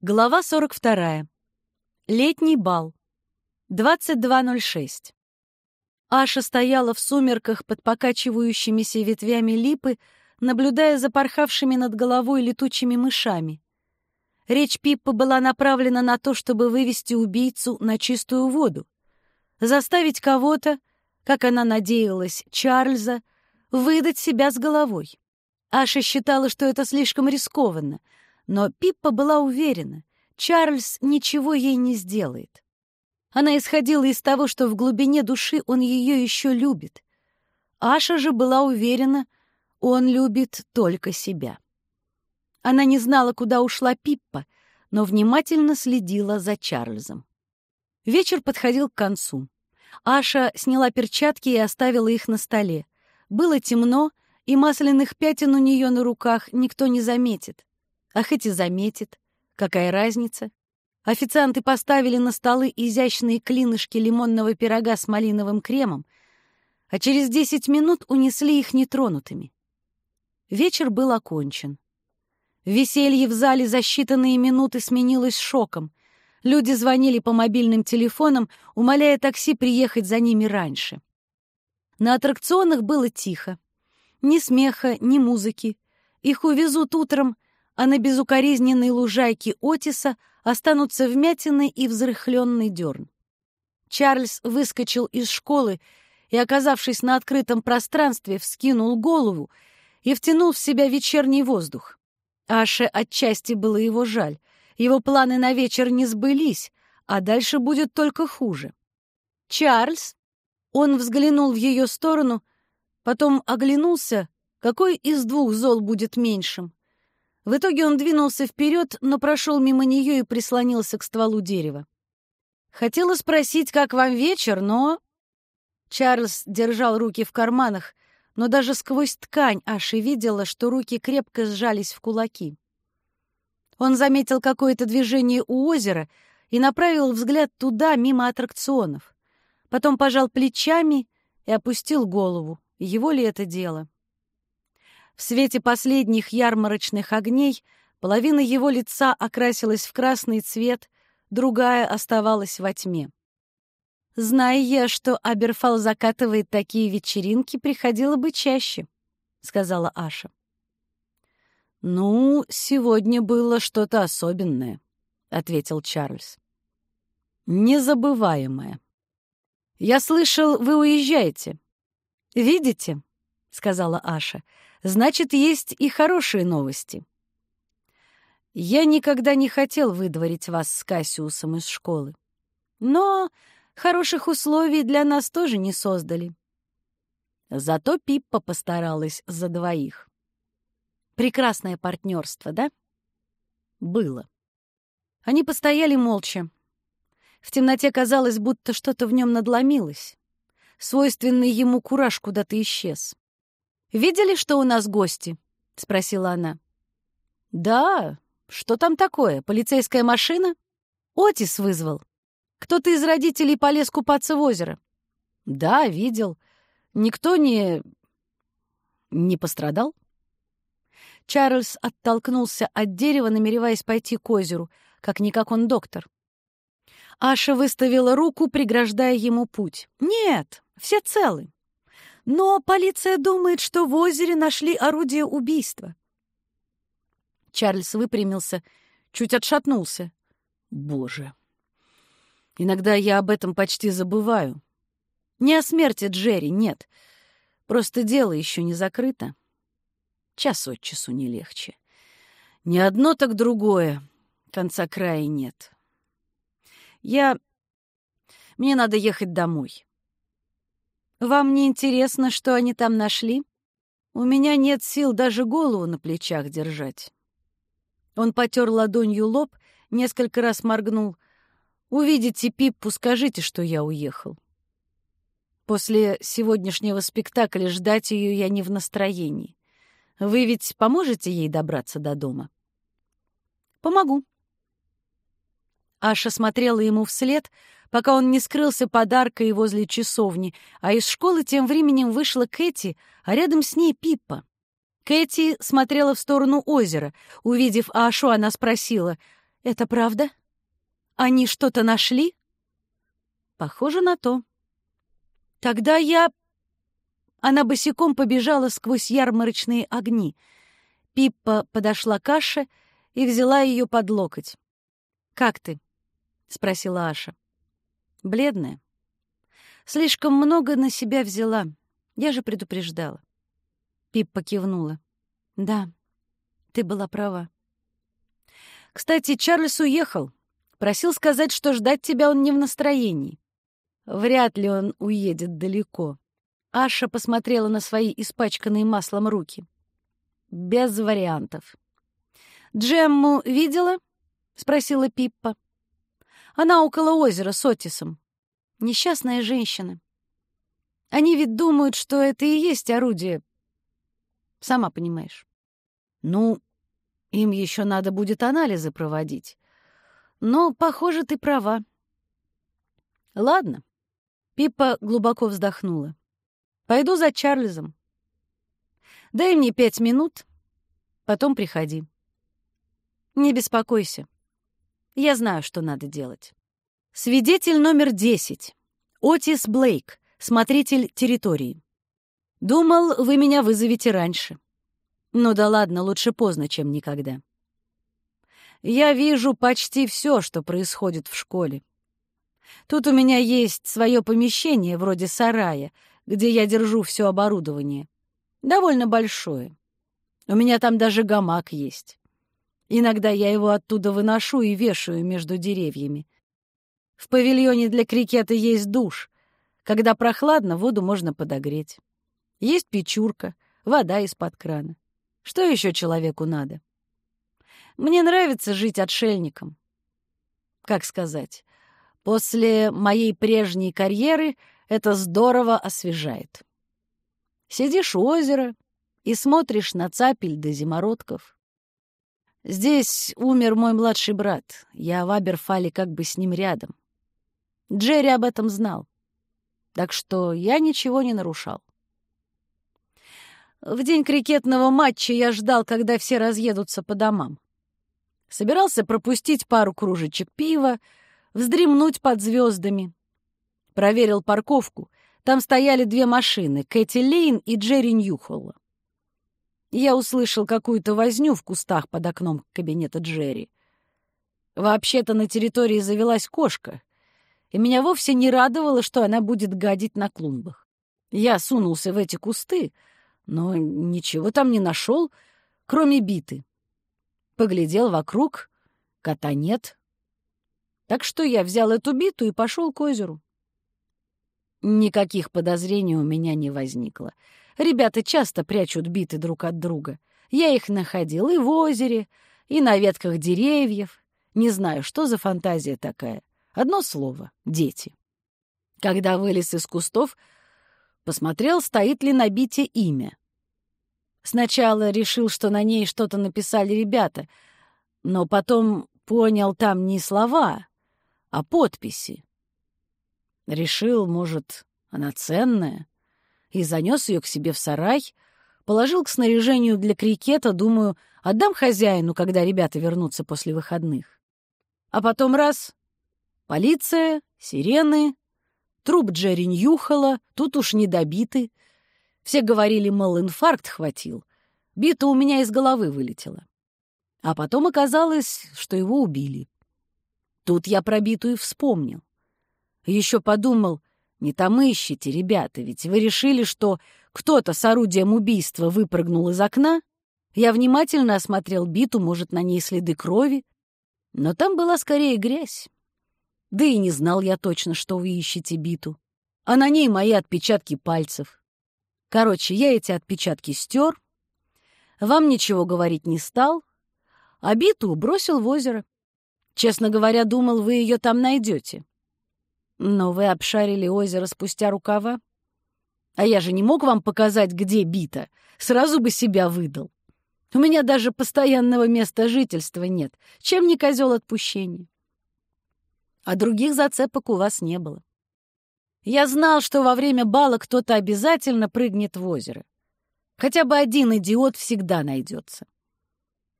Глава 42. Летний бал. 22.06. Аша стояла в сумерках под покачивающимися ветвями липы, наблюдая за порхавшими над головой летучими мышами. Речь Пиппа была направлена на то, чтобы вывести убийцу на чистую воду, заставить кого-то, как она надеялась, Чарльза, выдать себя с головой. Аша считала, что это слишком рискованно — но Пиппа была уверена, Чарльз ничего ей не сделает. Она исходила из того, что в глубине души он ее еще любит. Аша же была уверена, он любит только себя. Она не знала, куда ушла Пиппа, но внимательно следила за Чарльзом. Вечер подходил к концу. Аша сняла перчатки и оставила их на столе. Было темно, и масляных пятен у нее на руках никто не заметит. А хоть и заметит, какая разница? Официанты поставили на столы изящные клинышки лимонного пирога с малиновым кремом, а через десять минут унесли их нетронутыми. Вечер был окончен. Веселье в зале за считанные минуты сменилось шоком. Люди звонили по мобильным телефонам, умоляя такси приехать за ними раньше. На аттракционах было тихо. Ни смеха, ни музыки. Их увезут утром — а на безукоризненной лужайке Отиса останутся вмятины и взрыхленный дерн. Чарльз выскочил из школы и, оказавшись на открытом пространстве, вскинул голову и втянул в себя вечерний воздух. Аше отчасти было его жаль. Его планы на вечер не сбылись, а дальше будет только хуже. «Чарльз!» Он взглянул в ее сторону, потом оглянулся, какой из двух зол будет меньшим. В итоге он двинулся вперед, но прошел мимо нее и прислонился к стволу дерева. Хотела спросить, как вам вечер, но... Чарльз держал руки в карманах, но даже сквозь ткань Аши видела, что руки крепко сжались в кулаки. Он заметил какое-то движение у озера и направил взгляд туда, мимо аттракционов. Потом пожал плечами и опустил голову. Его ли это дело? В свете последних ярмарочных огней половина его лица окрасилась в красный цвет, другая оставалась во тьме. «Зная я, что Аберфал закатывает такие вечеринки, приходило бы чаще», — сказала Аша. «Ну, сегодня было что-то особенное», — ответил Чарльз. «Незабываемое. Я слышал, вы уезжаете. Видите?» — сказала Аша значит, есть и хорошие новости. Я никогда не хотел выдворить вас с Кассиусом из школы. Но хороших условий для нас тоже не создали. Зато Пиппа постаралась за двоих. Прекрасное партнерство, да? Было. Они постояли молча. В темноте казалось, будто что-то в нем надломилось. Свойственный ему кураж куда-то исчез. «Видели, что у нас гости?» — спросила она. «Да, что там такое? Полицейская машина?» «Отис вызвал. Кто-то из родителей полез купаться в озеро». «Да, видел. Никто не... не пострадал?» Чарльз оттолкнулся от дерева, намереваясь пойти к озеру. Как-никак он доктор. Аша выставила руку, преграждая ему путь. «Нет, все целы. Но полиция думает, что в озере нашли орудие убийства. Чарльз выпрямился, чуть отшатнулся. Боже. Иногда я об этом почти забываю. Не о смерти Джерри, нет. Просто дело еще не закрыто. Час от часу не легче. Не одно, так другое. Конца края нет. Я... Мне надо ехать домой. Вам не интересно, что они там нашли? У меня нет сил даже голову на плечах держать. Он потер ладонью лоб, несколько раз моргнул. «Увидите Пиппу, скажите, что я уехал». После сегодняшнего спектакля ждать ее я не в настроении. Вы ведь поможете ей добраться до дома? Помогу. Аша смотрела ему вслед, пока он не скрылся подаркой возле часовни, а из школы тем временем вышла Кэти, а рядом с ней Пиппа. Кэти смотрела в сторону озера. Увидев Ашу, она спросила, Это правда? Они что-то нашли? Похоже на то. Тогда я... Она босиком побежала сквозь ярмарочные огни. Пиппа подошла к Аше и взяла ее под локоть. «Как ты?» — спросила Аша. «Бледная. Слишком много на себя взяла. Я же предупреждала». Пиппа кивнула. «Да, ты была права. Кстати, Чарльз уехал. Просил сказать, что ждать тебя он не в настроении. Вряд ли он уедет далеко. Аша посмотрела на свои испачканные маслом руки. Без вариантов. «Джемму видела?» — спросила Пиппа. «Она около озера с Отисом. Несчастная женщина. Они ведь думают, что это и есть орудие. Сама понимаешь. Ну, им еще надо будет анализы проводить. Но, похоже, ты права. Ладно. Пиппа глубоко вздохнула. Пойду за Чарльзом. Дай мне пять минут, потом приходи. Не беспокойся. Я знаю, что надо делать. Свидетель номер десять. Отис Блейк, смотритель территории. Думал, вы меня вызовете раньше. Ну да ладно, лучше поздно, чем никогда. Я вижу почти все, что происходит в школе. Тут у меня есть свое помещение, вроде сарая, где я держу все оборудование. Довольно большое. У меня там даже гамак есть. Иногда я его оттуда выношу и вешаю между деревьями. В павильоне для крикета есть душ. Когда прохладно, воду можно подогреть. Есть печурка, вода из-под крана. Что еще человеку надо? Мне нравится жить отшельником. Как сказать? После моей прежней карьеры это здорово освежает. Сидишь у озера и смотришь на цапель до зимородков. Здесь умер мой младший брат. Я в Аберфале как бы с ним рядом. Джерри об этом знал. Так что я ничего не нарушал. В день крикетного матча я ждал, когда все разъедутся по домам. Собирался пропустить пару кружечек пива, вздремнуть под звездами. Проверил парковку. Там стояли две машины — Кэти Лейн и Джерри Ньюхолла. Я услышал какую-то возню в кустах под окном кабинета Джерри. Вообще-то на территории завелась кошка, и меня вовсе не радовало, что она будет гадить на клумбах. Я сунулся в эти кусты — но ничего там не нашел, кроме биты. Поглядел вокруг, кота нет. Так что я взял эту биту и пошел к озеру. Никаких подозрений у меня не возникло. Ребята часто прячут биты друг от друга. Я их находил и в озере, и на ветках деревьев. Не знаю, что за фантазия такая. Одно слово — дети. Когда вылез из кустов, посмотрел, стоит ли на бите имя. Сначала решил, что на ней что-то написали ребята, но потом понял там не слова, а подписи. Решил, может, она ценная, и занес ее к себе в сарай, положил к снаряжению для крикета, думаю, отдам хозяину, когда ребята вернутся после выходных. А потом раз — полиция, сирены, труп Джерри Ньюхала, тут уж не добиты — все говорили, мол, инфаркт хватил. Бита у меня из головы вылетела. А потом оказалось, что его убили. Тут я про биту и вспомнил. Еще подумал, не там ищите, ребята, ведь вы решили, что кто-то с орудием убийства выпрыгнул из окна. Я внимательно осмотрел биту, может, на ней следы крови. Но там была скорее грязь. Да и не знал я точно, что вы ищете биту. А на ней мои отпечатки пальцев. Короче, я эти отпечатки стер, вам ничего говорить не стал, а биту бросил в озеро. Честно говоря, думал, вы ее там найдете. Но вы обшарили озеро спустя рукава. А я же не мог вам показать, где бита. Сразу бы себя выдал. У меня даже постоянного места жительства нет. Чем не козел отпущения? А других зацепок у вас не было. Я знал, что во время бала кто-то обязательно прыгнет в озеро. Хотя бы один идиот всегда найдется.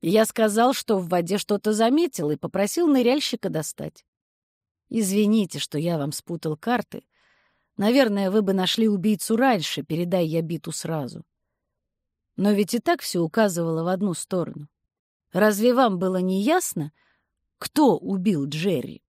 Я сказал, что в воде что-то заметил, и попросил ныряльщика достать. Извините, что я вам спутал карты. Наверное, вы бы нашли убийцу раньше, передай я биту сразу. Но ведь и так все указывало в одну сторону. Разве вам было не ясно, кто убил Джерри?